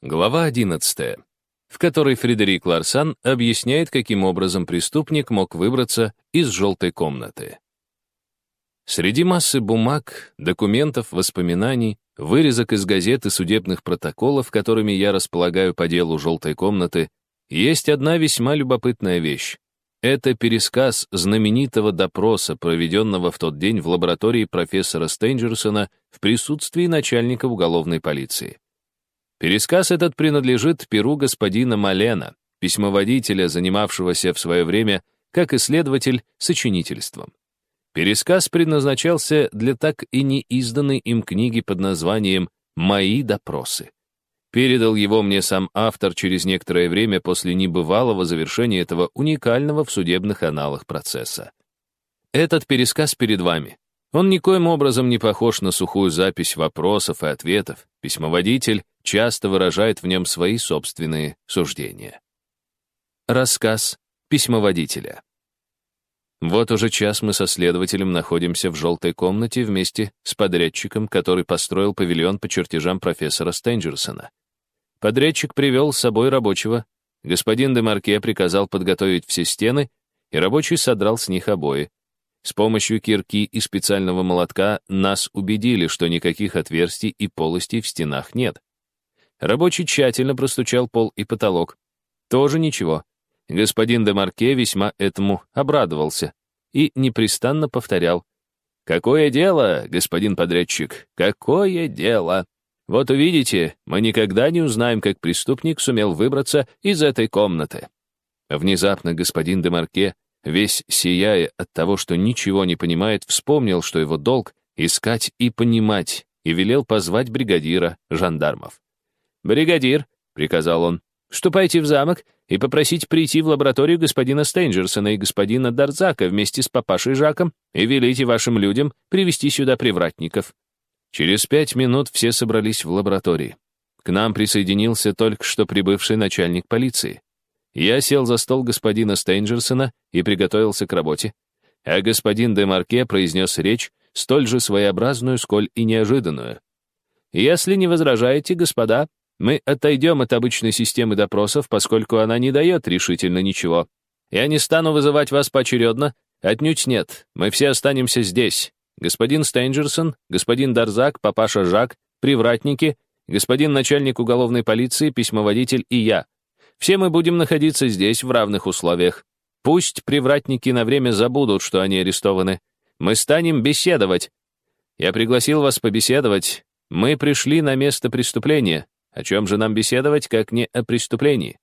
Глава 11, в которой Фредерик Ларсан объясняет, каким образом преступник мог выбраться из желтой комнаты. Среди массы бумаг, документов, воспоминаний, вырезок из газет и судебных протоколов, которыми я располагаю по делу желтой комнаты, есть одна весьма любопытная вещь. Это пересказ знаменитого допроса, проведенного в тот день в лаборатории профессора Стенджерсона в присутствии начальника уголовной полиции. Пересказ этот принадлежит перу господина Малена, письмоводителя, занимавшегося в свое время как исследователь сочинительством. Пересказ предназначался для так и не изданной им книги под названием «Мои допросы». Передал его мне сам автор через некоторое время после небывалого завершения этого уникального в судебных аналах процесса. Этот пересказ перед вами. Он никоим образом не похож на сухую запись вопросов и ответов. Письмоводитель часто выражает в нем свои собственные суждения. Рассказ письмоводителя. Вот уже час мы со следователем находимся в желтой комнате вместе с подрядчиком, который построил павильон по чертежам профессора Стенджерсона. Подрядчик привел с собой рабочего. Господин Демарке приказал подготовить все стены, и рабочий содрал с них обои. С помощью кирки и специального молотка нас убедили, что никаких отверстий и полостей в стенах нет. Рабочий тщательно простучал пол и потолок. Тоже ничего. Господин де Марке весьма этому обрадовался и непрестанно повторял. «Какое дело, господин подрядчик, какое дело!» Вот увидите, мы никогда не узнаем, как преступник сумел выбраться из этой комнаты. Внезапно господин де Марке весь сияя от того, что ничего не понимает, вспомнил, что его долг — искать и понимать, и велел позвать бригадира жандармов. «Бригадир», — приказал он, — «ступайте в замок и попросите прийти в лабораторию господина Стейнджерсона и господина Дарзака вместе с папашей Жаком и велите вашим людям привести сюда привратников». Через пять минут все собрались в лаборатории. К нам присоединился только что прибывший начальник полиции. Я сел за стол господина Стейнджерсона и приготовился к работе, а господин де Марке произнес речь, столь же своеобразную, сколь и неожиданную. «Если не возражаете, господа, мы отойдем от обычной системы допросов, поскольку она не дает решительно ничего. Я не стану вызывать вас поочередно, отнюдь нет, мы все останемся здесь. Господин Стейнджерсон, господин Дарзак, папаша Жак, привратники, господин начальник уголовной полиции, письмоводитель и я — все мы будем находиться здесь в равных условиях. Пусть привратники на время забудут, что они арестованы. Мы станем беседовать. Я пригласил вас побеседовать. Мы пришли на место преступления. О чем же нам беседовать, как не о преступлении?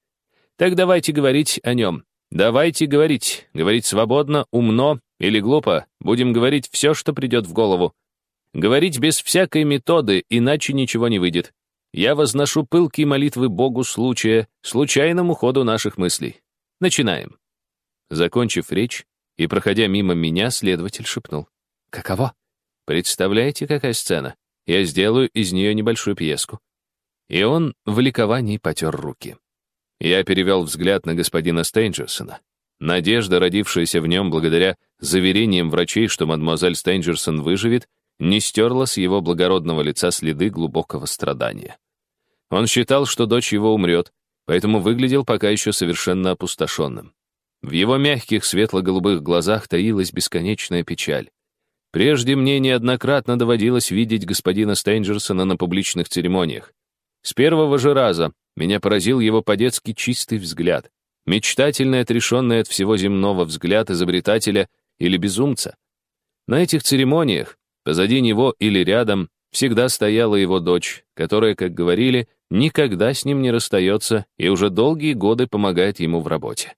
Так давайте говорить о нем. Давайте говорить. Говорить свободно, умно или глупо. Будем говорить все, что придет в голову. Говорить без всякой методы, иначе ничего не выйдет я возношу пылкие молитвы Богу случая, случайному ходу наших мыслей. Начинаем. Закончив речь и проходя мимо меня, следователь шепнул. «Каково? Представляете, какая сцена? Я сделаю из нее небольшую пьеску». И он в ликовании потер руки. Я перевел взгляд на господина Стейнджерсона. Надежда, родившаяся в нем благодаря заверениям врачей, что мадемуазель Стейнджерсон выживет, не стерла с его благородного лица следы глубокого страдания. Он считал, что дочь его умрет, поэтому выглядел пока еще совершенно опустошенным. В его мягких светло-голубых глазах таилась бесконечная печаль. Прежде мне неоднократно доводилось видеть господина Стейнджерсона на публичных церемониях. С первого же раза меня поразил его по-детски чистый взгляд, мечтательный, отрешенный от всего земного взгляд изобретателя или безумца. На этих церемониях, позади него или рядом, всегда стояла его дочь, которая, как говорили, никогда с ним не расстается и уже долгие годы помогает ему в работе.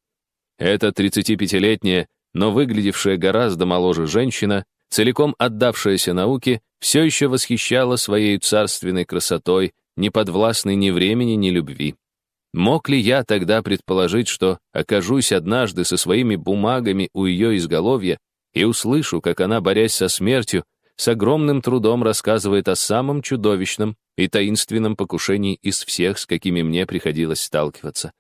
Эта 35-летняя, но выглядевшая гораздо моложе женщина, целиком отдавшаяся науке, все еще восхищала своей царственной красотой, не подвластной ни времени, ни любви. Мог ли я тогда предположить, что окажусь однажды со своими бумагами у ее изголовья и услышу, как она, борясь со смертью, с огромным трудом рассказывает о самом чудовищном и таинственном покушении из всех, с какими мне приходилось сталкиваться.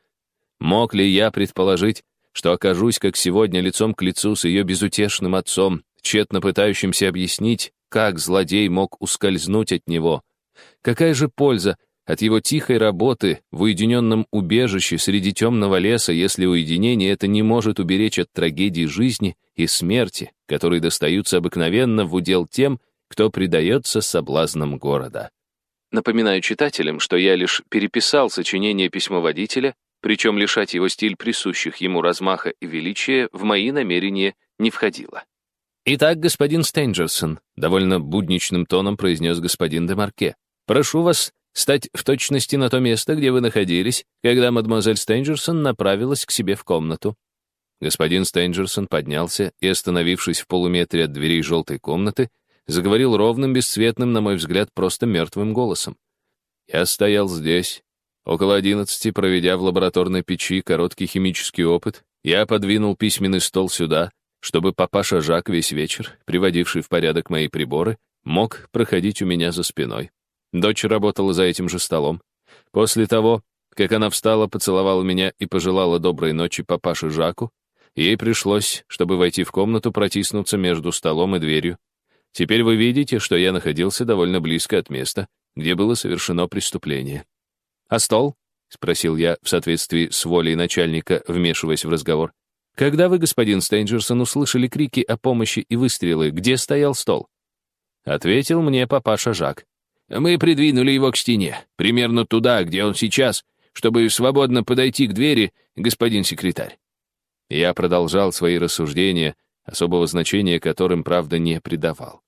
Мог ли я предположить, что окажусь, как сегодня, лицом к лицу с ее безутешным отцом, тщетно пытающимся объяснить, как злодей мог ускользнуть от него? Какая же польза, от его тихой работы в уединенном убежище среди темного леса, если уединение это не может уберечь от трагедии жизни и смерти, которые достаются обыкновенно в удел тем, кто предается соблазнам города. Напоминаю читателям, что я лишь переписал сочинение письмоводителя, причем лишать его стиль присущих ему размаха и величия в мои намерения не входило. «Итак, господин Стенджерсон», — довольно будничным тоном произнес господин де Марке, «прошу вас стать в точности на то место, где вы находились, когда мадемуазель Стенджерсон направилась к себе в комнату». Господин Стенджерсон поднялся и, остановившись в полуметре от дверей желтой комнаты, заговорил ровным, бесцветным, на мой взгляд, просто мертвым голосом. «Я стоял здесь, около одиннадцати, проведя в лабораторной печи короткий химический опыт, я подвинул письменный стол сюда, чтобы папаша Жак весь вечер, приводивший в порядок мои приборы, мог проходить у меня за спиной. Дочь работала за этим же столом. После того, как она встала, поцеловала меня и пожелала доброй ночи папаше Жаку, ей пришлось, чтобы войти в комнату, протиснуться между столом и дверью. Теперь вы видите, что я находился довольно близко от места, где было совершено преступление. «А стол?» — спросил я в соответствии с волей начальника, вмешиваясь в разговор. Когда вы, господин Стейнджерсон, услышали крики о помощи и выстрелы, где стоял стол? Ответил мне папаша Жак. Мы придвинули его к стене, примерно туда, где он сейчас, чтобы свободно подойти к двери, господин секретарь. Я продолжал свои рассуждения, особого значения которым, правда, не придавал.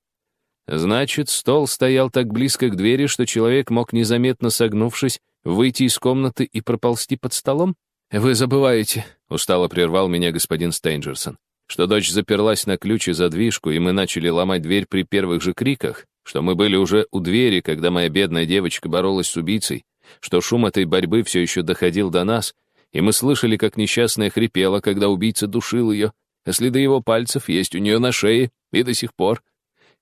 Значит, стол стоял так близко к двери, что человек мог, незаметно согнувшись, выйти из комнаты и проползти под столом? «Вы забываете», — устало прервал меня господин Стейнджерсон, что дочь заперлась на ключ и задвижку, и мы начали ломать дверь при первых же криках, что мы были уже у двери, когда моя бедная девочка боролась с убийцей, что шум этой борьбы все еще доходил до нас, и мы слышали, как несчастная хрипела, когда убийца душил ее, а следы его пальцев есть у нее на шее и до сих пор.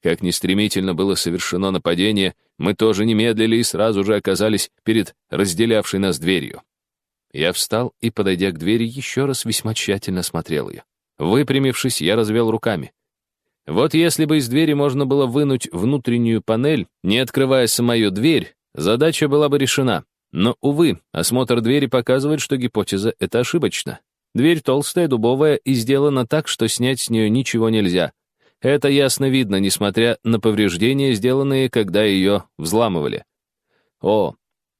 Как нестремительно было совершено нападение, мы тоже не медлили и сразу же оказались перед разделявшей нас дверью. Я встал и, подойдя к двери, еще раз весьма тщательно смотрел ее. Выпрямившись, я развел руками. Вот если бы из двери можно было вынуть внутреннюю панель, не открывая самую дверь, задача была бы решена. Но, увы, осмотр двери показывает, что гипотеза эта ошибочна. Дверь толстая, дубовая и сделана так, что снять с нее ничего нельзя. Это ясно видно, несмотря на повреждения, сделанные, когда ее взламывали. О,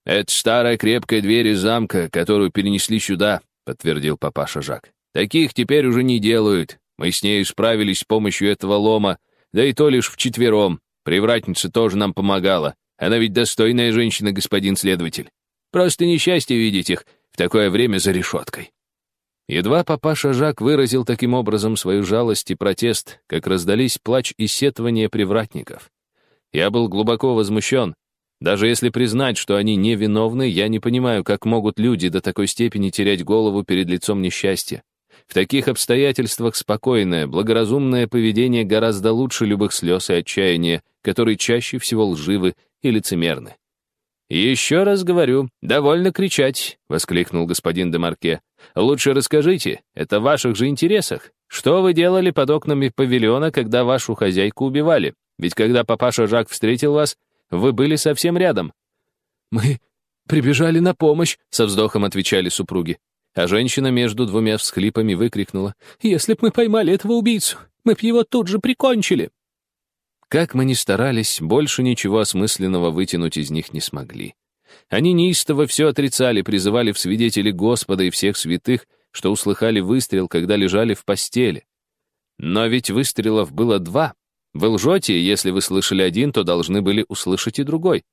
«Это старая крепкая дверь из замка, которую перенесли сюда», — подтвердил папаша Жак. «Таких теперь уже не делают. Мы с ней справились с помощью этого лома, да и то лишь вчетвером. Привратница тоже нам помогала. Она ведь достойная женщина, господин следователь. Просто несчастье видеть их в такое время за решеткой». Едва папаша Жак выразил таким образом свою жалость и протест, как раздались плач и сетование привратников. Я был глубоко возмущен, даже если признать, что они невиновны, я не понимаю, как могут люди до такой степени терять голову перед лицом несчастья. В таких обстоятельствах спокойное, благоразумное поведение гораздо лучше любых слез и отчаяния, которые чаще всего лживы и лицемерны. «Еще раз говорю, довольно кричать», — воскликнул господин Демарке. «Лучше расскажите, это в ваших же интересах. Что вы делали под окнами павильона, когда вашу хозяйку убивали? Ведь когда папаша Жак встретил вас, вы были совсем рядом». «Мы прибежали на помощь», — со вздохом отвечали супруги. А женщина между двумя всхлипами выкрикнула. «Если б мы поймали этого убийцу, мы б его тут же прикончили». Как мы ни старались, больше ничего осмысленного вытянуть из них не смогли. Они неистово все отрицали, призывали в свидетели Господа и всех святых, что услыхали выстрел, когда лежали в постели. Но ведь выстрелов было два, вы лжете, если вы слышали один, то должны были услышать и другой.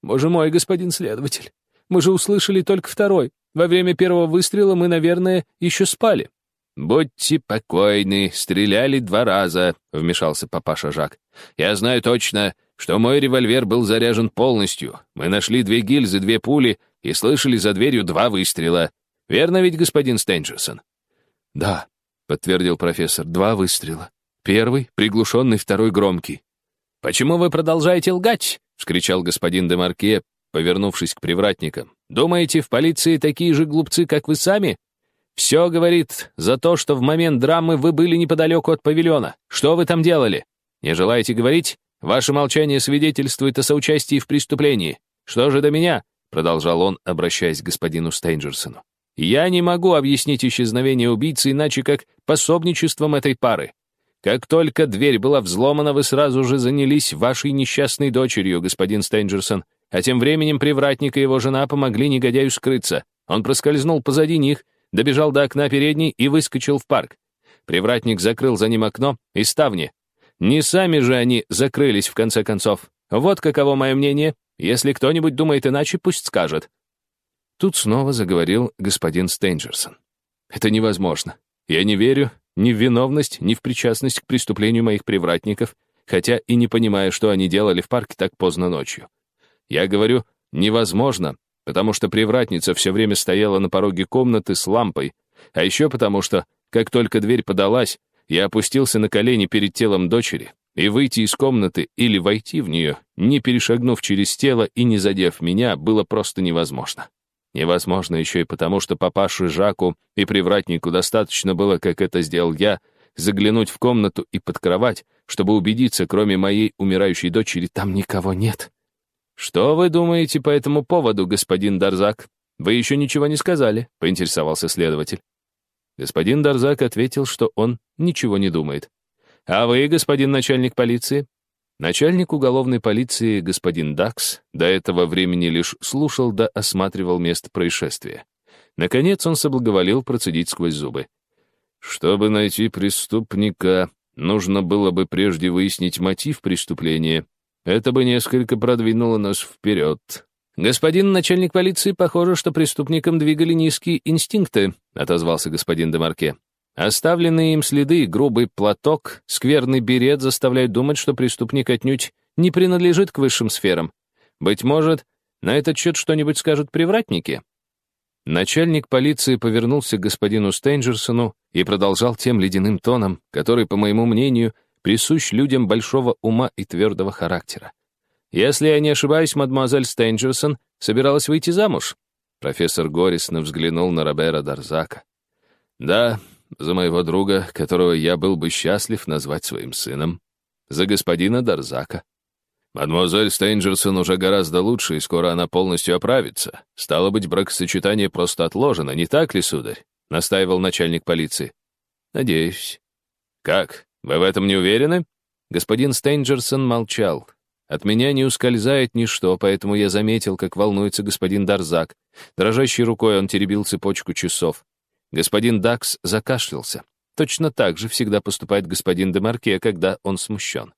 Боже мой, господин следователь, мы же услышали только второй. Во время первого выстрела мы, наверное, еще спали. «Будьте покойны, стреляли два раза», — вмешался папаша Жак. «Я знаю точно, что мой револьвер был заряжен полностью. Мы нашли две гильзы, две пули и слышали за дверью два выстрела. Верно ведь, господин Стенджерсон?» «Да», — подтвердил профессор, — «два выстрела». Первый — приглушенный, второй — громкий. «Почему вы продолжаете лгать?» — вскричал господин Демарке, повернувшись к привратникам. «Думаете, в полиции такие же глупцы, как вы сами? Все говорит за то, что в момент драмы вы были неподалеку от павильона. Что вы там делали? Не желаете говорить? Ваше молчание свидетельствует о соучастии в преступлении. Что же до меня? продолжал он, обращаясь к господину Стейнджерсону. «Я не могу объяснить исчезновение убийцы иначе, как пособничеством этой пары. Как только дверь была взломана, вы сразу же занялись вашей несчастной дочерью, господин Стейнджерсон, а тем временем привратник и его жена помогли негодяю скрыться. Он проскользнул позади них, добежал до окна передней и выскочил в парк. Привратник закрыл за ним окно и ставни. Не сами же они закрылись, в конце концов. Вот каково мое мнение. Если кто-нибудь думает иначе, пусть скажет. Тут снова заговорил господин Стейнджерсон. «Это невозможно. Я не верю ни в виновность, ни в причастность к преступлению моих привратников, хотя и не понимаю, что они делали в парке так поздно ночью. Я говорю «невозможно», потому что привратница все время стояла на пороге комнаты с лампой, а еще потому что, как только дверь подалась, я опустился на колени перед телом дочери, и выйти из комнаты или войти в нее, не перешагнув через тело и не задев меня, было просто невозможно. Невозможно еще и потому, что папаше Жаку и привратнику достаточно было, как это сделал я, заглянуть в комнату и под кровать, чтобы убедиться, кроме моей умирающей дочери, там никого нет. «Что вы думаете по этому поводу, господин Дарзак? Вы еще ничего не сказали», — поинтересовался следователь. Господин Дарзак ответил, что он ничего не думает. «А вы, господин начальник полиции?» Начальник уголовной полиции, господин Дакс, до этого времени лишь слушал да осматривал место происшествия. Наконец он соблаговолил процедить сквозь зубы. «Чтобы найти преступника, нужно было бы прежде выяснить мотив преступления. Это бы несколько продвинуло нас вперед». «Господин начальник полиции, похоже, что преступникам двигали низкие инстинкты», отозвался господин Демарке. Оставленные им следы, грубый платок, скверный берет заставляют думать, что преступник отнюдь не принадлежит к высшим сферам. Быть может, на этот счет что-нибудь скажут привратники? Начальник полиции повернулся к господину Стейнджерсону и продолжал тем ледяным тоном, который, по моему мнению, присущ людям большого ума и твердого характера. «Если я не ошибаюсь, мадемуазель Стейнджерсон собиралась выйти замуж?» Профессор горестно взглянул на Робера Дарзака. «Да, за моего друга, которого я был бы счастлив назвать своим сыном, за господина Дарзака. Мадемуазель Стейнджерсон уже гораздо лучше, и скоро она полностью оправится. Стало быть, бракосочетание просто отложено, не так ли, сударь? Настаивал начальник полиции. Надеюсь. Как? Вы в этом не уверены? Господин Стейнджерсон молчал. От меня не ускользает ничто, поэтому я заметил, как волнуется господин Дарзак. Дрожащей рукой он теребил цепочку часов. Господин Дакс закашлялся. Точно так же всегда поступает господин Демарке, когда он смущен.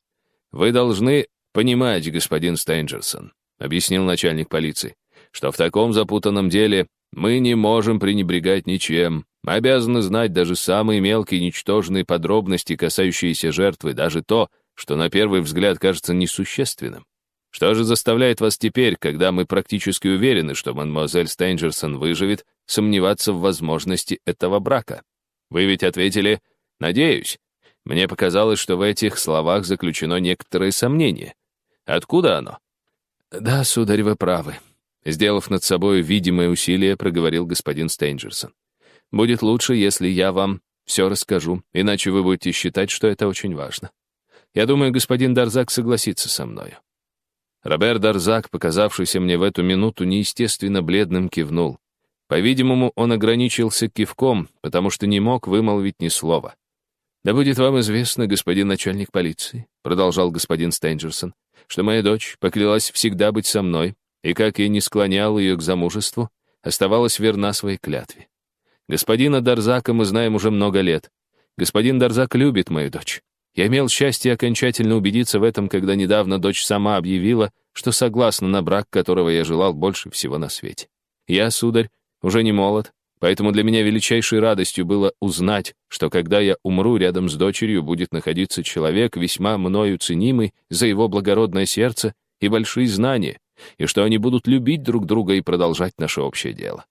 «Вы должны понимать, господин Стейнджерсон», — объяснил начальник полиции, «что в таком запутанном деле мы не можем пренебрегать ничем. Мы обязаны знать даже самые мелкие ничтожные подробности, касающиеся жертвы, даже то, что на первый взгляд кажется несущественным. Что же заставляет вас теперь, когда мы практически уверены, что мадемуазель Стейнджерсон выживет, сомневаться в возможности этого брака? Вы ведь ответили «надеюсь». Мне показалось, что в этих словах заключено некоторое сомнение. Откуда оно? Да, сударь, вы правы. Сделав над собой видимое усилие, проговорил господин Стейнджерсон. Будет лучше, если я вам все расскажу, иначе вы будете считать, что это очень важно. Я думаю, господин Дарзак согласится со мною. Робер Дарзак, показавшийся мне в эту минуту неестественно бледным, кивнул. По-видимому, он ограничился кивком, потому что не мог вымолвить ни слова. «Да будет вам известно, господин начальник полиции», — продолжал господин Стейнджерсон, «что моя дочь поклялась всегда быть со мной, и, как я не склонял ее к замужеству, оставалась верна своей клятве. Господина Дарзака мы знаем уже много лет. Господин Дарзак любит мою дочь. Я имел счастье окончательно убедиться в этом, когда недавно дочь сама объявила, что согласна на брак, которого я желал больше всего на свете. Я, сударь, уже не молод, поэтому для меня величайшей радостью было узнать, что когда я умру, рядом с дочерью будет находиться человек, весьма мною ценимый за его благородное сердце и большие знания, и что они будут любить друг друга и продолжать наше общее дело.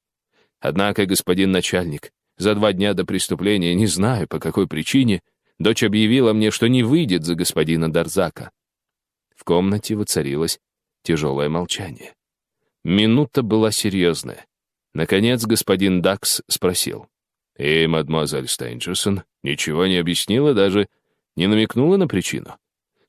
Однако, господин начальник, за два дня до преступления, не знаю по какой причине, Дочь объявила мне, что не выйдет за господина Дарзака. В комнате воцарилось тяжелое молчание. Минута была серьезная. Наконец господин Дакс спросил. «И мадемуазель Стейнджерсон ничего не объяснила, даже не намекнула на причину?»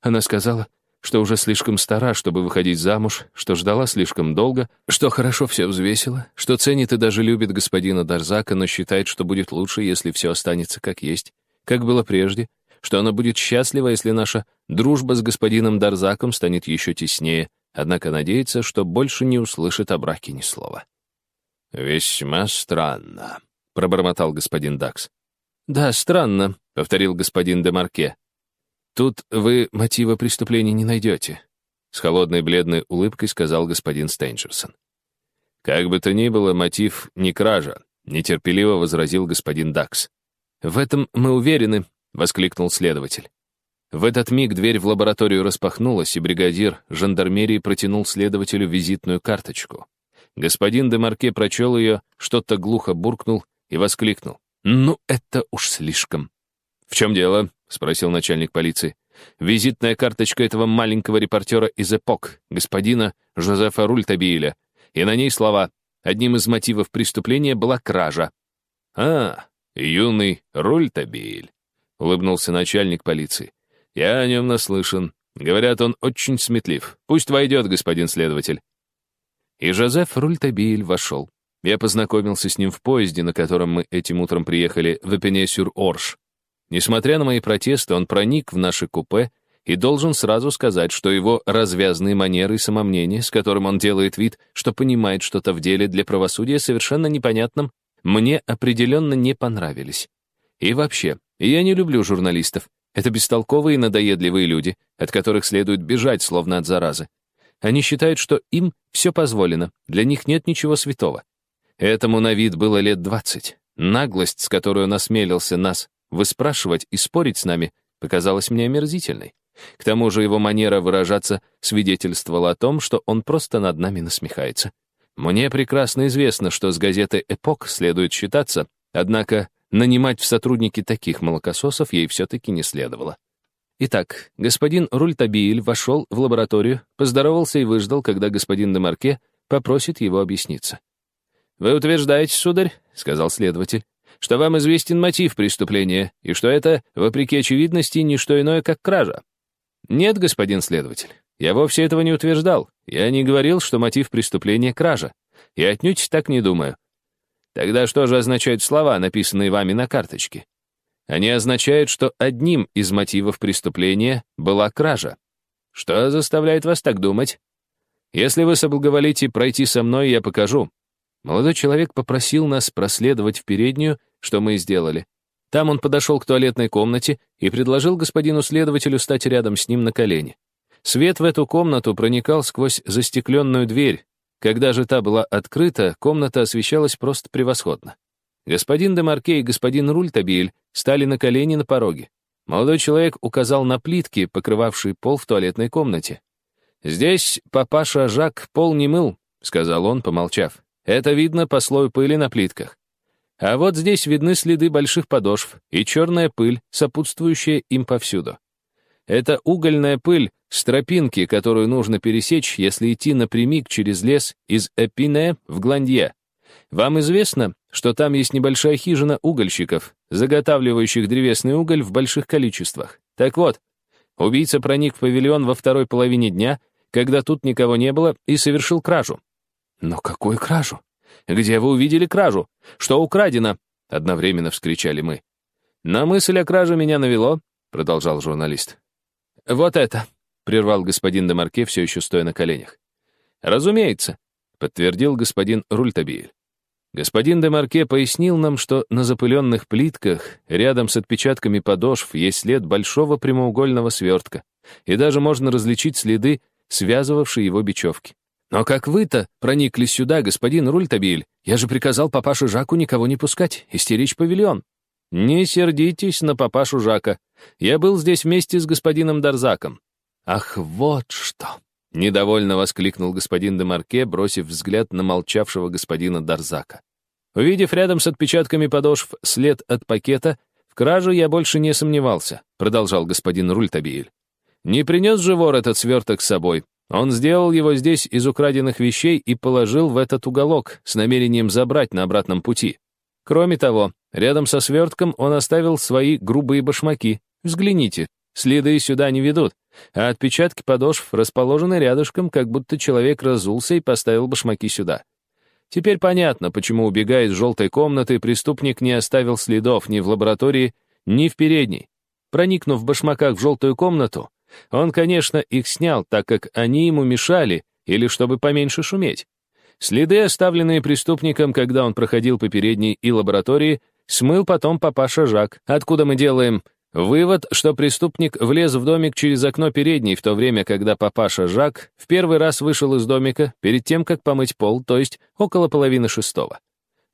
Она сказала, что уже слишком стара, чтобы выходить замуж, что ждала слишком долго, что хорошо все взвесила, что ценит и даже любит господина Дарзака, но считает, что будет лучше, если все останется как есть, как было прежде, что она будет счастлива, если наша дружба с господином Дарзаком станет еще теснее, однако надеется, что больше не услышит о браке ни слова. «Весьма странно», — пробормотал господин Дакс. «Да, странно», — повторил господин Демарке. «Тут вы мотива преступления не найдете», — с холодной бледной улыбкой сказал господин Стейнджерсон. «Как бы то ни было, мотив не кража», — нетерпеливо возразил господин Дакс. «В этом мы уверены», — воскликнул следователь. В этот миг дверь в лабораторию распахнулась, и бригадир жандармерии протянул следователю визитную карточку. Господин Демарке прочел ее, что-то глухо буркнул и воскликнул. «Ну, это уж слишком». «В чем дело?» — спросил начальник полиции. «Визитная карточка этого маленького репортера из «Эпок», господина Жозефа Рультабиеля, и на ней слова «Одним из мотивов преступления была кража». «А, юный Рультабиель», — улыбнулся начальник полиции. «Я о нем наслышан. Говорят, он очень сметлив. Пусть войдет, господин следователь». И Жозеф Рультабиель вошел. Я познакомился с ним в поезде, на котором мы этим утром приехали в Эпене-сюр-Орш. Несмотря на мои протесты, он проник в наше купе и должен сразу сказать, что его развязные манеры и самомнение, с которым он делает вид, что понимает что-то в деле для правосудия совершенно непонятным, мне определенно не понравились. И вообще, я не люблю журналистов. Это бестолковые и надоедливые люди, от которых следует бежать, словно от заразы. Они считают, что им все позволено, для них нет ничего святого. Этому на вид было лет двадцать. Наглость, с которой он осмелился нас выспрашивать и спорить с нами, показалась мне омерзительной. К тому же его манера выражаться свидетельствовала о том, что он просто над нами насмехается. Мне прекрасно известно, что с газетой «Эпок» следует считаться, однако нанимать в сотрудники таких молокососов ей все-таки не следовало. Итак, господин Рультабиль вошел в лабораторию, поздоровался и выждал, когда господин Демарке попросит его объясниться. «Вы утверждаете, сударь, — сказал следователь, — что вам известен мотив преступления, и что это, вопреки очевидности, не что иное, как кража. Нет, господин следователь, я вовсе этого не утверждал. Я не говорил, что мотив преступления — кража. Я отнюдь так не думаю. Тогда что же означают слова, написанные вами на карточке? Они означают, что одним из мотивов преступления была кража. Что заставляет вас так думать? Если вы соблаговолите пройти со мной, я покажу. Молодой человек попросил нас проследовать в переднюю, что мы и сделали. Там он подошел к туалетной комнате и предложил господину следователю стать рядом с ним на колени. Свет в эту комнату проникал сквозь застекленную дверь. Когда же та была открыта, комната освещалась просто превосходно. Господин Демарке и господин Рультабиль стали на колени на пороге. Молодой человек указал на плитки, покрывавшие пол в туалетной комнате. «Здесь папаша Жак пол не мыл», — сказал он, помолчав. Это видно по слою пыли на плитках. А вот здесь видны следы больших подошв и черная пыль, сопутствующая им повсюду. Это угольная пыль с тропинки, которую нужно пересечь, если идти напрямик через лес из Эпине в Гландье. Вам известно, что там есть небольшая хижина угольщиков, заготавливающих древесный уголь в больших количествах. Так вот, убийца проник в павильон во второй половине дня, когда тут никого не было, и совершил кражу. «Но какую кражу? Где вы увидели кражу? Что украдено?» Одновременно вскричали мы. «На мысль о краже меня навело», — продолжал журналист. «Вот это», — прервал господин Демарке, все еще стоя на коленях. «Разумеется», — подтвердил господин Рультабиль. Господин Демарке пояснил нам, что на запыленных плитках, рядом с отпечатками подошв, есть след большого прямоугольного свертка, и даже можно различить следы, связывавшие его бечевки. «Но как вы-то проникли сюда, господин Рультабиль? Я же приказал папаше Жаку никого не пускать и стеречь павильон». «Не сердитесь на папашу Жака. Я был здесь вместе с господином Дарзаком». «Ах, вот что!» — недовольно воскликнул господин Демарке, бросив взгляд на молчавшего господина Дарзака. Увидев рядом с отпечатками подошв след от пакета, в краже я больше не сомневался, продолжал господин Рультабиль. Не принес же вор этот сверток с собой, он сделал его здесь из украденных вещей и положил в этот уголок с намерением забрать на обратном пути. Кроме того, рядом со свертком он оставил свои грубые башмаки. Взгляните. Следы сюда не ведут, а отпечатки подошв расположены рядышком, как будто человек разулся и поставил башмаки сюда. Теперь понятно, почему, убегая из желтой комнаты, преступник не оставил следов ни в лаборатории, ни в передней. Проникнув в башмаках в желтую комнату, он, конечно, их снял, так как они ему мешали, или чтобы поменьше шуметь. Следы, оставленные преступником, когда он проходил по передней и лаборатории, смыл потом папаша Жак, откуда мы делаем вывод, что преступник влез в домик через окно передней, в то время, когда папаша Жак в первый раз вышел из домика перед тем, как помыть пол, то есть около половины шестого.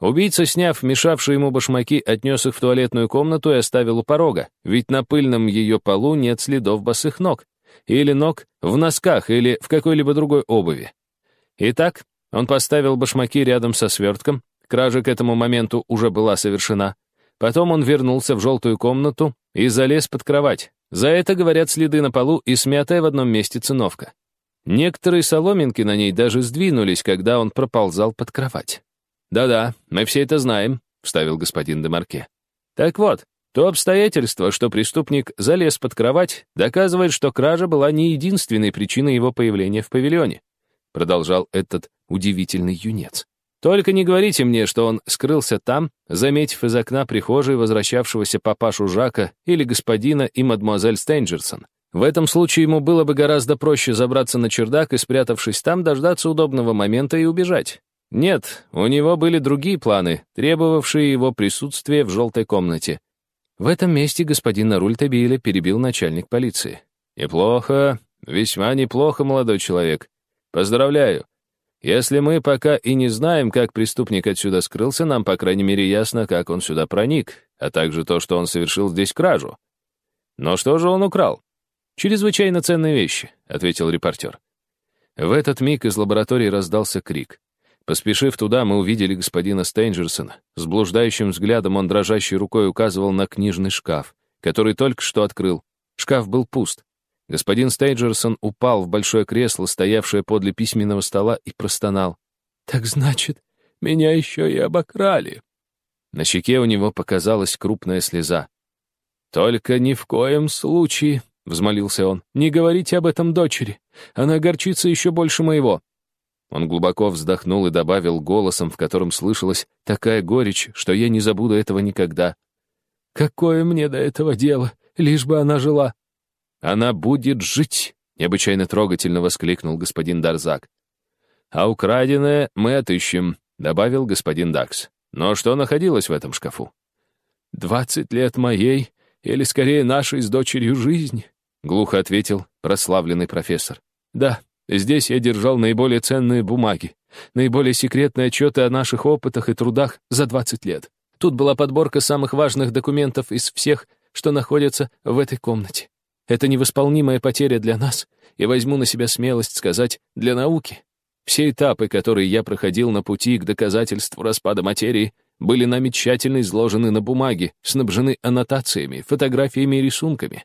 Убийца, сняв мешавшие ему башмаки, отнес их в туалетную комнату и оставил у порога, ведь на пыльном ее полу нет следов босых ног. Или ног в носках, или в какой-либо другой обуви. Итак, он поставил башмаки рядом со свертком, кража к этому моменту уже была совершена. Потом он вернулся в желтую комнату и залез под кровать. За это, говорят, следы на полу и смятая в одном месте циновка. Некоторые соломинки на ней даже сдвинулись, когда он проползал под кровать. «Да-да, мы все это знаем», — вставил господин Демарке. «Так вот, то обстоятельство, что преступник залез под кровать, доказывает, что кража была не единственной причиной его появления в павильоне», — продолжал этот удивительный юнец. «Только не говорите мне, что он скрылся там, заметив из окна прихожей возвращавшегося папашу Жака или господина и мадемуазель Стенджерсон. В этом случае ему было бы гораздо проще забраться на чердак и, спрятавшись там, дождаться удобного момента и убежать. Нет, у него были другие планы, требовавшие его присутствия в желтой комнате. В этом месте господина Рультабиля перебил начальник полиции. «Неплохо, весьма неплохо, молодой человек. Поздравляю. Если мы пока и не знаем, как преступник отсюда скрылся, нам, по крайней мере, ясно, как он сюда проник, а также то, что он совершил здесь кражу. Но что же он украл? Чрезвычайно ценные вещи, — ответил репортер. В этот миг из лаборатории раздался крик. Поспешив туда, мы увидели господина Стейнджерсона. С блуждающим взглядом он дрожащей рукой указывал на книжный шкаф, который только что открыл. Шкаф был пуст. Господин Стейнджерсон упал в большое кресло, стоявшее подле письменного стола, и простонал. «Так значит, меня еще и обокрали». На щеке у него показалась крупная слеза. «Только ни в коем случае», — взмолился он, — «не говорите об этом дочери. Она горчится еще больше моего. Он глубоко вздохнул и добавил голосом, в котором слышалась такая горечь, что я не забуду этого никогда. «Какое мне до этого дело, лишь бы она жила!» «Она будет жить!» — необычайно трогательно воскликнул господин Дарзак. «А украденное мы отыщем», — добавил господин Дакс. «Но что находилось в этом шкафу?» «Двадцать лет моей, или скорее нашей с дочерью жизни», — глухо ответил прославленный профессор. «Да, Здесь я держал наиболее ценные бумаги, наиболее секретные отчеты о наших опытах и трудах за 20 лет. Тут была подборка самых важных документов из всех, что находятся в этой комнате. Это невосполнимая потеря для нас, и возьму на себя смелость сказать, для науки. Все этапы, которые я проходил на пути к доказательству распада материи, были нами тщательно изложены на бумаге, снабжены аннотациями, фотографиями и рисунками.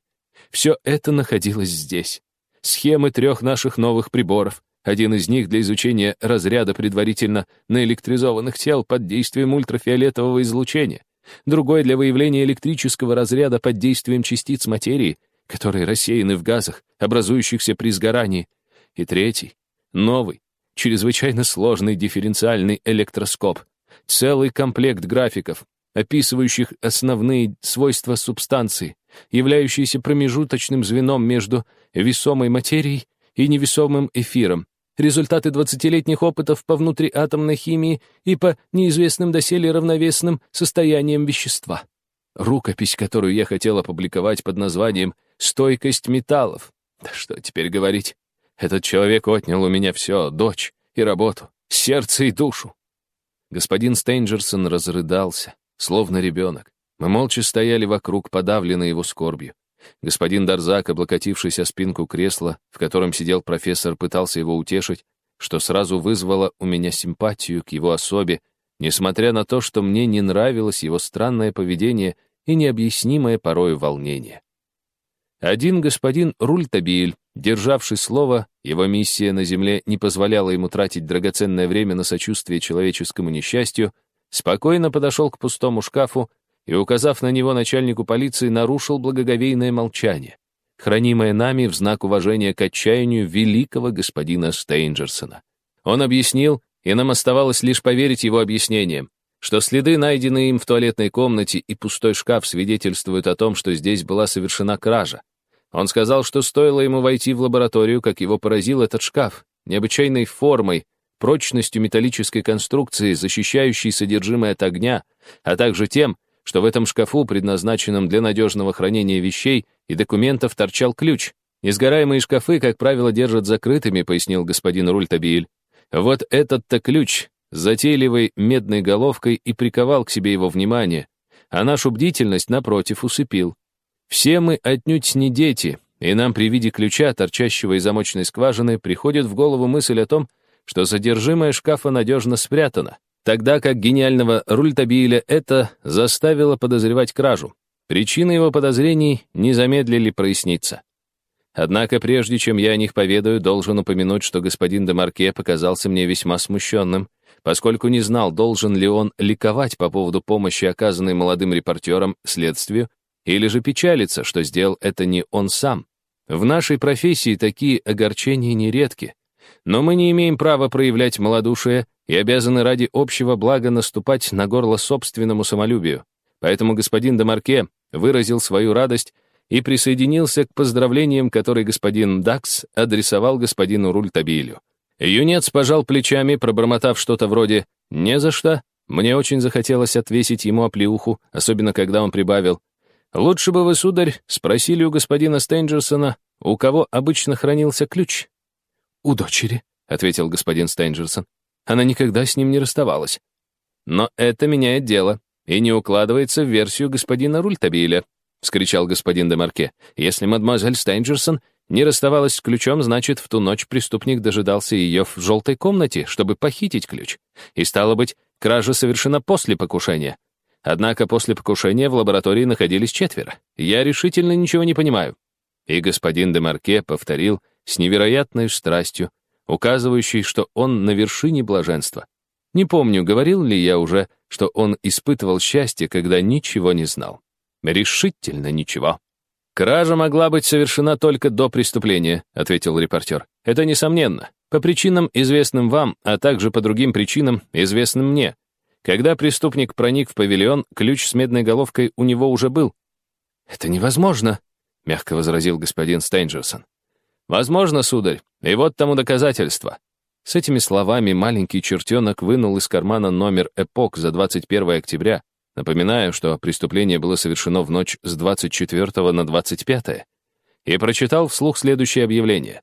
Все это находилось здесь схемы трех наших новых приборов. Один из них для изучения разряда предварительно наэлектризованных тел под действием ультрафиолетового излучения. Другой для выявления электрического разряда под действием частиц материи, которые рассеяны в газах, образующихся при сгорании. И третий, новый, чрезвычайно сложный дифференциальный электроскоп. Целый комплект графиков, описывающих основные свойства субстанции, являющиеся промежуточным звеном между весомой материей и невесомым эфиром, результаты двадцатилетних опытов по внутриатомной химии и по неизвестным доселе равновесным состояниям вещества. Рукопись, которую я хотел опубликовать под названием «Стойкость металлов». Да что теперь говорить? Этот человек отнял у меня все, дочь и работу, сердце и душу. Господин Стейнджерсон разрыдался, словно ребенок. Мы молча стояли вокруг, подавленные его скорбью. Господин Дарзак, облокотившись о спинку кресла, в котором сидел профессор, пытался его утешить, что сразу вызвало у меня симпатию к его особе, несмотря на то, что мне не нравилось его странное поведение и необъяснимое порою волнение. Один господин Рультабиль, державший слово, его миссия на земле не позволяла ему тратить драгоценное время на сочувствие человеческому несчастью, спокойно подошел к пустому шкафу и, указав на него начальнику полиции, нарушил благоговейное молчание. хранимое нами в знак уважения к отчаянию великого господина Стейнджерсона. Он объяснил, и нам оставалось лишь поверить его объяснениям, что следы, найденные им в туалетной комнате и пустой шкаф свидетельствуют о том, что здесь была совершена кража. Он сказал, что стоило ему войти в лабораторию, как его поразил этот шкаф, необычайной формой, прочностью металлической конструкции, защищающей содержимое от огня, а также тем, что в этом шкафу, предназначенном для надежного хранения вещей и документов, торчал ключ. Несгораемые шкафы, как правило, держат закрытыми, пояснил господин Рультабиль. Вот этот-то ключ с затейливой медной головкой и приковал к себе его внимание, а нашу бдительность, напротив, усыпил. Все мы отнюдь не дети, и нам при виде ключа, торчащего из замочной скважины, приходит в голову мысль о том, что содержимое шкафа надежно спрятано, тогда как гениального Рультабиля это заставило подозревать кражу. Причины его подозрений не замедлили проясниться. Однако прежде чем я о них поведаю, должен упомянуть, что господин Демарке показался мне весьма смущенным, поскольку не знал, должен ли он ликовать по поводу помощи, оказанной молодым репортерам следствию, или же печалиться, что сделал это не он сам. В нашей профессии такие огорчения нередки, но мы не имеем права проявлять малодушие и обязаны ради общего блага наступать на горло собственному самолюбию. Поэтому господин Демарке выразил свою радость и присоединился к поздравлениям, которые господин Дакс адресовал господину Рультабилю. Юнец пожал плечами, пробормотав что-то вроде «не за что». Мне очень захотелось отвесить ему оплеуху, особенно когда он прибавил. «Лучше бы вы, сударь, спросили у господина Стейнджерсона, у кого обычно хранился ключ?» «У дочери», — ответил господин Стейнджерсон. Она никогда с ним не расставалась. «Но это меняет дело и не укладывается в версию господина Рультабиля», — вскричал господин Демарке. «Если мадемуазель Стейнджерсон не расставалась с ключом, значит, в ту ночь преступник дожидался ее в желтой комнате, чтобы похитить ключ. И, стало быть, кража совершена после покушения. Однако после покушения в лаборатории находились четверо. Я решительно ничего не понимаю». И господин Демарке повторил — с невероятной страстью, указывающей, что он на вершине блаженства. Не помню, говорил ли я уже, что он испытывал счастье, когда ничего не знал. Решительно ничего. «Кража могла быть совершена только до преступления», — ответил репортер. «Это несомненно. По причинам, известным вам, а также по другим причинам, известным мне. Когда преступник проник в павильон, ключ с медной головкой у него уже был». «Это невозможно», — мягко возразил господин Стейнджерсон. «Возможно, сударь, и вот тому доказательство». С этими словами маленький чертенок вынул из кармана номер «Эпок» за 21 октября. Напоминаю, что преступление было совершено в ночь с 24 на 25 и прочитал вслух следующее объявление.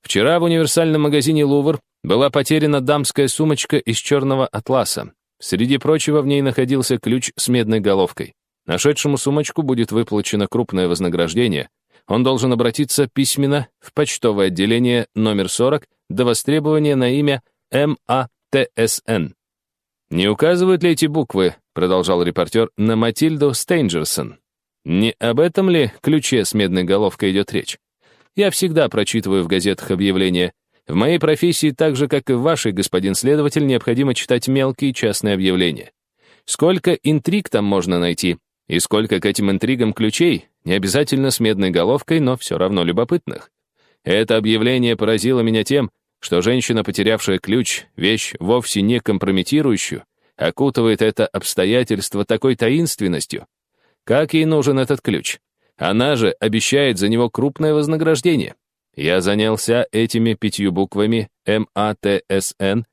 Вчера в универсальном магазине «Лувр» была потеряна дамская сумочка из черного атласа. Среди прочего в ней находился ключ с медной головкой. Нашедшему сумочку будет выплачено крупное вознаграждение, он должен обратиться письменно в почтовое отделение номер 40 до востребования на имя МАТСН. «Не указывают ли эти буквы, — продолжал репортер, — на Матильду Стейнджерсон? Не об этом ли ключе с медной головкой идет речь? Я всегда прочитываю в газетах объявления. В моей профессии, так же, как и в вашей, господин следователь, необходимо читать мелкие частные объявления. Сколько интриг там можно найти, и сколько к этим интригам ключей, не обязательно с медной головкой, но все равно любопытных. Это объявление поразило меня тем, что женщина, потерявшая ключ, вещь вовсе не компрометирующую, окутывает это обстоятельство такой таинственностью. Как ей нужен этот ключ? Она же обещает за него крупное вознаграждение. Я занялся этими пятью буквами МАТСН.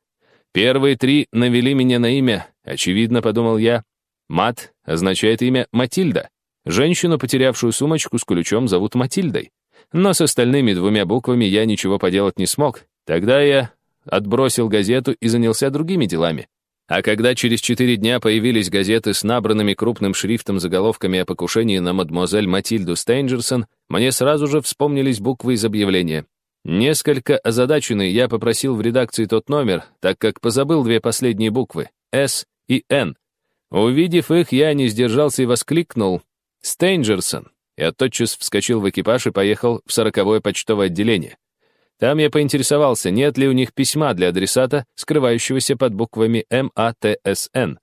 Первые три навели меня на имя, очевидно, подумал я. Мат означает имя Матильда. Женщину, потерявшую сумочку с ключом, зовут Матильдой. Но с остальными двумя буквами я ничего поделать не смог. Тогда я отбросил газету и занялся другими делами. А когда через четыре дня появились газеты с набранными крупным шрифтом заголовками о покушении на мадемуазель Матильду Стейнджерсон, мне сразу же вспомнились буквы из объявления. Несколько озадаченный я попросил в редакции тот номер, так как позабыл две последние буквы — «С» и «Н». Увидев их, я не сдержался и воскликнул «Стейнджерсон!» Я тотчас вскочил в экипаж и поехал в сороковое почтовое отделение. Там я поинтересовался, нет ли у них письма для адресата, скрывающегося под буквами МАТСН.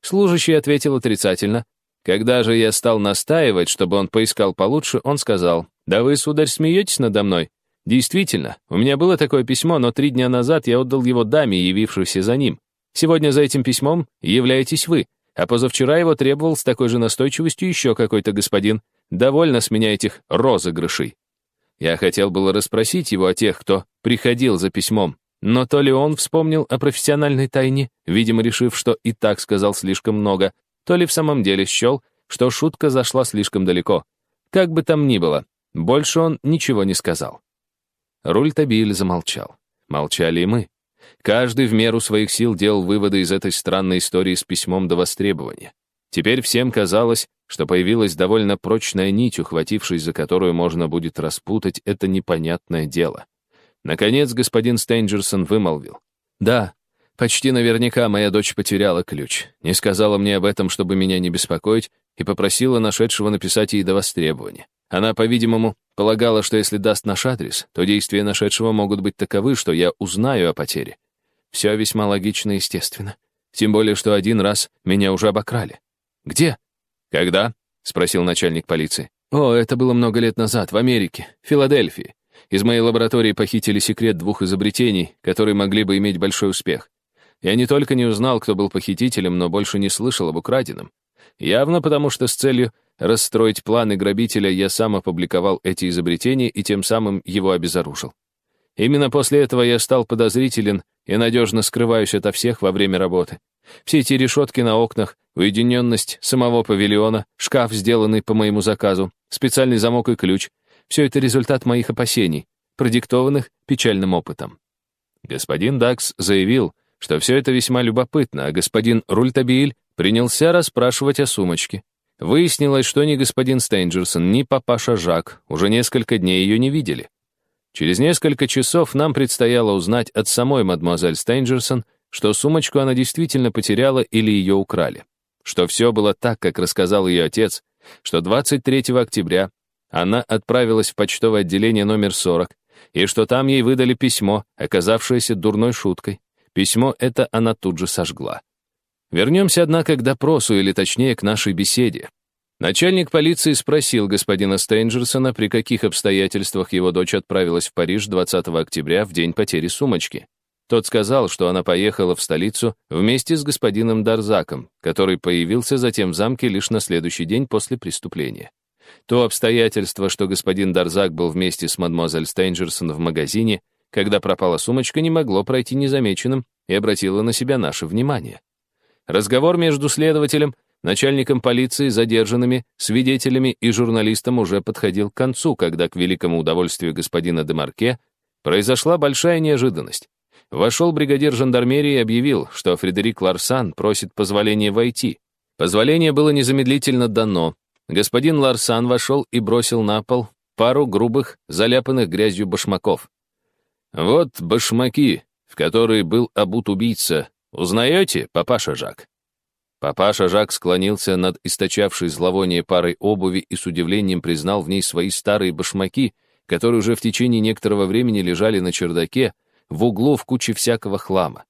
Служащий ответил отрицательно. Когда же я стал настаивать, чтобы он поискал получше, он сказал, «Да вы, сударь, смеетесь надо мной? Действительно, у меня было такое письмо, но три дня назад я отдал его даме, явившейся за ним. Сегодня за этим письмом являетесь вы, а позавчера его требовал с такой же настойчивостью еще какой-то господин. Довольно с меня этих розыгрышей. Я хотел было расспросить его о тех, кто приходил за письмом, но то ли он вспомнил о профессиональной тайне, видимо, решив, что и так сказал слишком много, то ли в самом деле счел, что шутка зашла слишком далеко. Как бы там ни было, больше он ничего не сказал. Рультабиль замолчал. Молчали и мы. Каждый в меру своих сил делал выводы из этой странной истории с письмом до востребования. Теперь всем казалось, что появилась довольно прочная нить, ухватившись за которую можно будет распутать это непонятное дело. Наконец господин Стейнджерсон вымолвил. «Да, почти наверняка моя дочь потеряла ключ. Не сказала мне об этом, чтобы меня не беспокоить, и попросила нашедшего написать ей до востребования. Она, по-видимому, полагала, что если даст наш адрес, то действия нашедшего могут быть таковы, что я узнаю о потере. Все весьма логично и естественно. Тем более, что один раз меня уже обокрали. Где? Когда? Спросил начальник полиции. О, это было много лет назад, в Америке, Филадельфии. Из моей лаборатории похитили секрет двух изобретений, которые могли бы иметь большой успех. Я не только не узнал, кто был похитителем, но больше не слышал об украденном. Явно потому, что с целью расстроить планы грабителя я сам опубликовал эти изобретения и тем самым его обезоружил. Именно после этого я стал подозрителен и надежно скрываюсь ото всех во время работы. Все эти решетки на окнах, уединенность самого павильона, шкаф, сделанный по моему заказу, специальный замок и ключ — все это результат моих опасений, продиктованных печальным опытом. Господин Дакс заявил, что все это весьма любопытно, а господин Рультабиль принялся расспрашивать о сумочке. Выяснилось, что ни господин Стейнджерсон, ни папаша Жак уже несколько дней ее не видели. Через несколько часов нам предстояло узнать от самой мадемуазель Стейнджерсон, что сумочку она действительно потеряла или ее украли. Что все было так, как рассказал ее отец, что 23 октября она отправилась в почтовое отделение номер 40, и что там ей выдали письмо, оказавшееся дурной шуткой. Письмо это она тут же сожгла. Вернемся, однако, к допросу, или точнее, к нашей беседе. Начальник полиции спросил господина Стейнджерсона, при каких обстоятельствах его дочь отправилась в Париж 20 октября в день потери сумочки. Тот сказал, что она поехала в столицу вместе с господином Дарзаком, который появился затем в замке лишь на следующий день после преступления. То обстоятельство, что господин Дарзак был вместе с мадемуазель Стейнджерсон в магазине, когда пропала сумочка, не могло пройти незамеченным и обратило на себя наше внимание. Разговор между следователем начальником полиции, задержанными, свидетелями и журналистом уже подходил к концу, когда, к великому удовольствию господина Демарке, произошла большая неожиданность. Вошел бригадир жандармерии и объявил, что Фредерик Ларсан просит позволения войти. Позволение было незамедлительно дано. Господин Ларсан вошел и бросил на пол пару грубых, заляпанных грязью башмаков. «Вот башмаки, в которые был обут убийца. Узнаете, папаша Жак?» Папаша Жак склонился над источавшей зловоние парой обуви и с удивлением признал в ней свои старые башмаки, которые уже в течение некоторого времени лежали на чердаке, в углу в куче всякого хлама.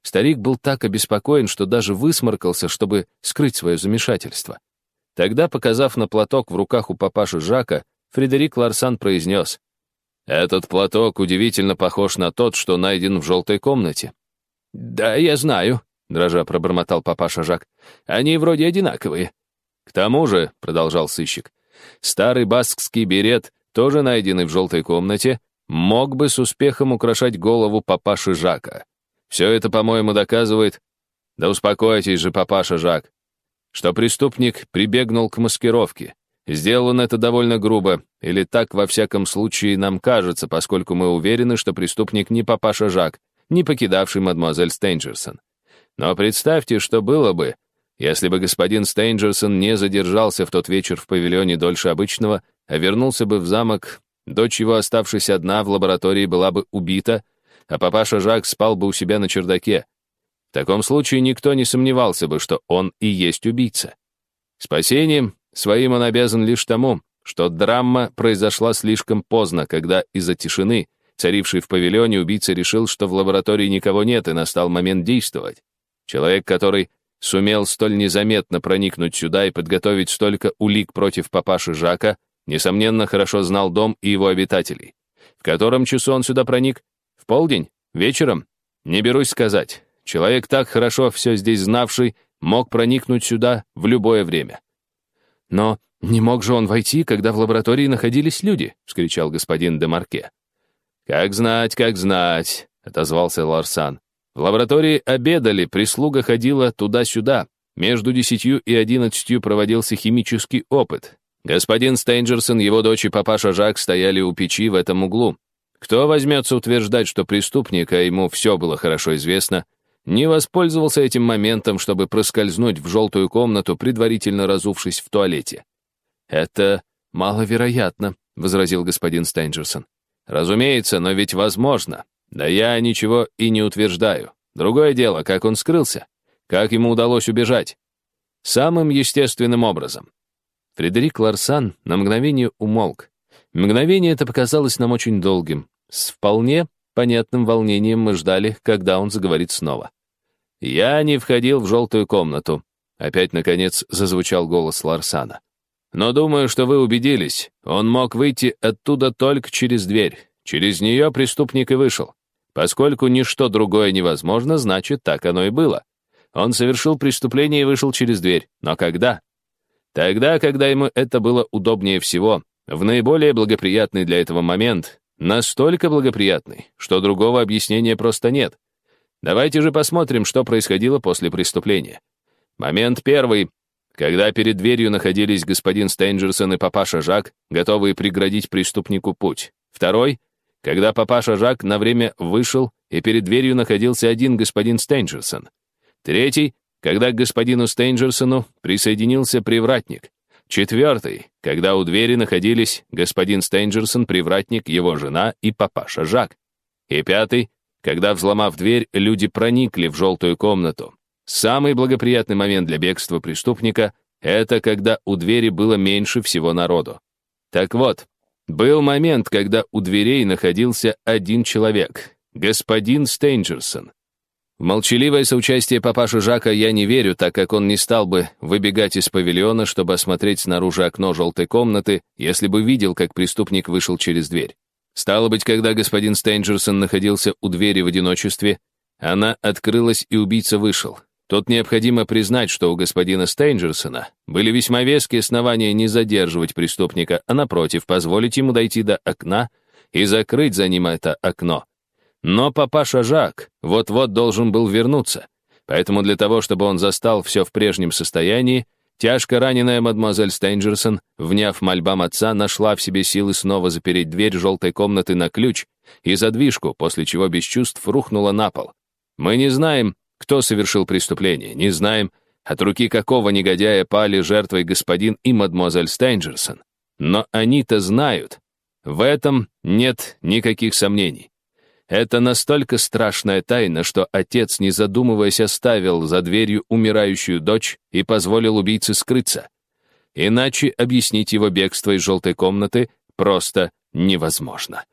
Старик был так обеспокоен, что даже высморкался, чтобы скрыть свое замешательство. Тогда, показав на платок в руках у папаши Жака, Фредерик Ларсан произнес, «Этот платок удивительно похож на тот, что найден в желтой комнате». «Да, я знаю», — дрожа пробормотал папаша Жак. «Они вроде одинаковые». «К тому же», — продолжал сыщик, «старый баскский берет, тоже найденный в желтой комнате, мог бы с успехом украшать голову папаши Жака. Все это, по-моему, доказывает...» «Да успокойтесь же, папаша Жак», что преступник прибегнул к маскировке. Сделал он это довольно грубо, или так, во всяком случае, нам кажется, поскольку мы уверены, что преступник не папаша Жак, не покидавший мадемуазель Стейнджерсон. Но представьте, что было бы, если бы господин Стейнджерсон не задержался в тот вечер в павильоне дольше обычного, а вернулся бы в замок, дочь его, оставшись одна в лаборатории, была бы убита, а папаша Жак спал бы у себя на чердаке. В таком случае никто не сомневался бы, что он и есть убийца. Спасением своим он обязан лишь тому, что драма произошла слишком поздно, когда из-за тишины, царившей в павильоне, убийца решил, что в лаборатории никого нет, и настал момент действовать. Человек, который сумел столь незаметно проникнуть сюда и подготовить столько улик против папаши Жака, несомненно, хорошо знал дом и его обитателей. В котором часу он сюда проник? В полдень? Вечером? Не берусь сказать. Человек, так хорошо все здесь знавший, мог проникнуть сюда в любое время. Но не мог же он войти, когда в лаборатории находились люди, вскричал господин Демарке. Как знать, как знать, отозвался Ларсан. В лаборатории обедали, прислуга ходила туда-сюда. Между десятью и одиннадцатью проводился химический опыт. Господин Стейнджерсон, его дочь и папаша Жак стояли у печи в этом углу. Кто возьмется утверждать, что преступник, а ему все было хорошо известно, не воспользовался этим моментом, чтобы проскользнуть в желтую комнату, предварительно разувшись в туалете? «Это маловероятно», — возразил господин Стейнджерсон. «Разумеется, но ведь возможно. Да я ничего и не утверждаю. Другое дело, как он скрылся. Как ему удалось убежать? Самым естественным образом. Фредерик Ларсан на мгновение умолк. Мгновение это показалось нам очень долгим. С вполне понятным волнением мы ждали, когда он заговорит снова. «Я не входил в желтую комнату», — опять, наконец, зазвучал голос Ларсана. «Но думаю, что вы убедились, он мог выйти оттуда только через дверь. Через нее преступник и вышел. Поскольку ничто другое невозможно, значит, так оно и было. Он совершил преступление и вышел через дверь. Но когда? Тогда, когда ему это было удобнее всего, в наиболее благоприятный для этого момент, настолько благоприятный, что другого объяснения просто нет. Давайте же посмотрим, что происходило после преступления. Момент первый. Когда перед дверью находились господин Стейнджерсон и папаша Жак, готовые преградить преступнику путь. Второй. Когда папаша Жак на время вышел, и перед дверью находился один господин Стейнджерсон. Третий, когда к господину Стейнджерсону присоединился привратник. Четвертый, когда у двери находились господин Стейнджерсон, привратник, его жена и папаша Жак. И пятый, когда, взломав дверь, люди проникли в желтую комнату. Самый благоприятный момент для бегства преступника — это когда у двери было меньше всего народу. Так вот, был момент, когда у дверей находился один человек — господин Стейнджерсон. В молчаливое соучастие папаши Жака я не верю, так как он не стал бы выбегать из павильона, чтобы осмотреть снаружи окно желтой комнаты, если бы видел, как преступник вышел через дверь. Стало быть, когда господин Стейнджерсон находился у двери в одиночестве, она открылась и убийца вышел. Тут необходимо признать, что у господина Стейнджерсона были весьма веские основания не задерживать преступника, а напротив, позволить ему дойти до окна и закрыть за ним это окно. Но папаша Жак вот-вот должен был вернуться, поэтому для того, чтобы он застал все в прежнем состоянии, тяжко раненая мадемуазель Стейнджерсон, вняв мольбам отца, нашла в себе силы снова запереть дверь желтой комнаты на ключ и задвижку, после чего без чувств рухнула на пол. Мы не знаем, кто совершил преступление, не знаем, от руки какого негодяя пали жертвой господин и мадемуазель Стейнджерсон. Но они-то знают. В этом нет никаких сомнений. Это настолько страшная тайна, что отец, не задумываясь, оставил за дверью умирающую дочь и позволил убийце скрыться. Иначе объяснить его бегство из желтой комнаты просто невозможно.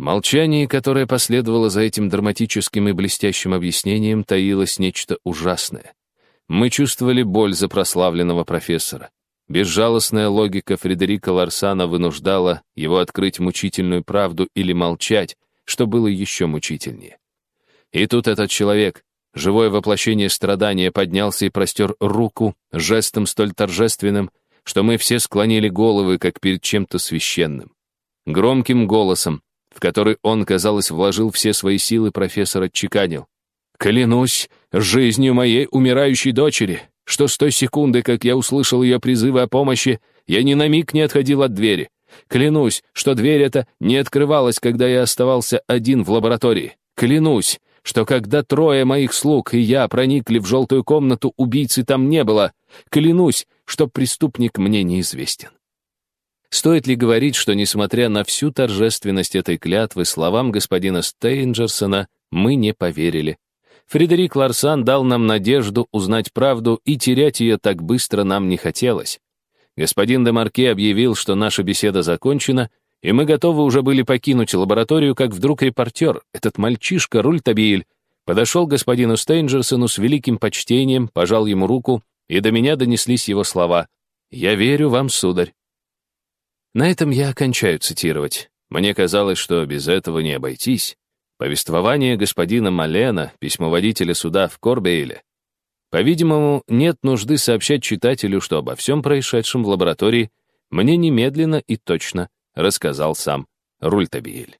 В молчании, которое последовало за этим драматическим и блестящим объяснением, таилось нечто ужасное. Мы чувствовали боль за прославленного профессора. Безжалостная логика Фредерика Ларсана вынуждала его открыть мучительную правду или молчать, что было еще мучительнее. И тут этот человек, живое воплощение страдания, поднялся и простер руку жестом столь торжественным, что мы все склонили головы, как перед чем-то священным. Громким голосом, в который он, казалось, вложил все свои силы, профессор отчеканил. «Клянусь жизнью моей умирающей дочери, что с той секунды, как я услышал ее призывы о помощи, я ни на миг не отходил от двери. Клянусь, что дверь эта не открывалась, когда я оставался один в лаборатории. Клянусь, что когда трое моих слуг и я проникли в желтую комнату, убийцы там не было. Клянусь, что преступник мне неизвестен. Стоит ли говорить, что, несмотря на всю торжественность этой клятвы, словам господина Стейнджерсона мы не поверили. Фредерик Ларсан дал нам надежду узнать правду, и терять ее так быстро нам не хотелось. Господин Демарке объявил, что наша беседа закончена, и мы готовы уже были покинуть лабораторию, как вдруг репортер, этот мальчишка Рультабиль, подошел к господину Стейнджерсону с великим почтением, пожал ему руку, и до меня донеслись его слова. «Я верю вам, сударь». На этом я кончаю цитировать. Мне казалось, что без этого не обойтись. Повествование господина Малена, письмоводителя суда в Корбейле. По-видимому, нет нужды сообщать читателю, что обо всем происшедшем в лаборатории мне немедленно и точно рассказал сам Рультабиель.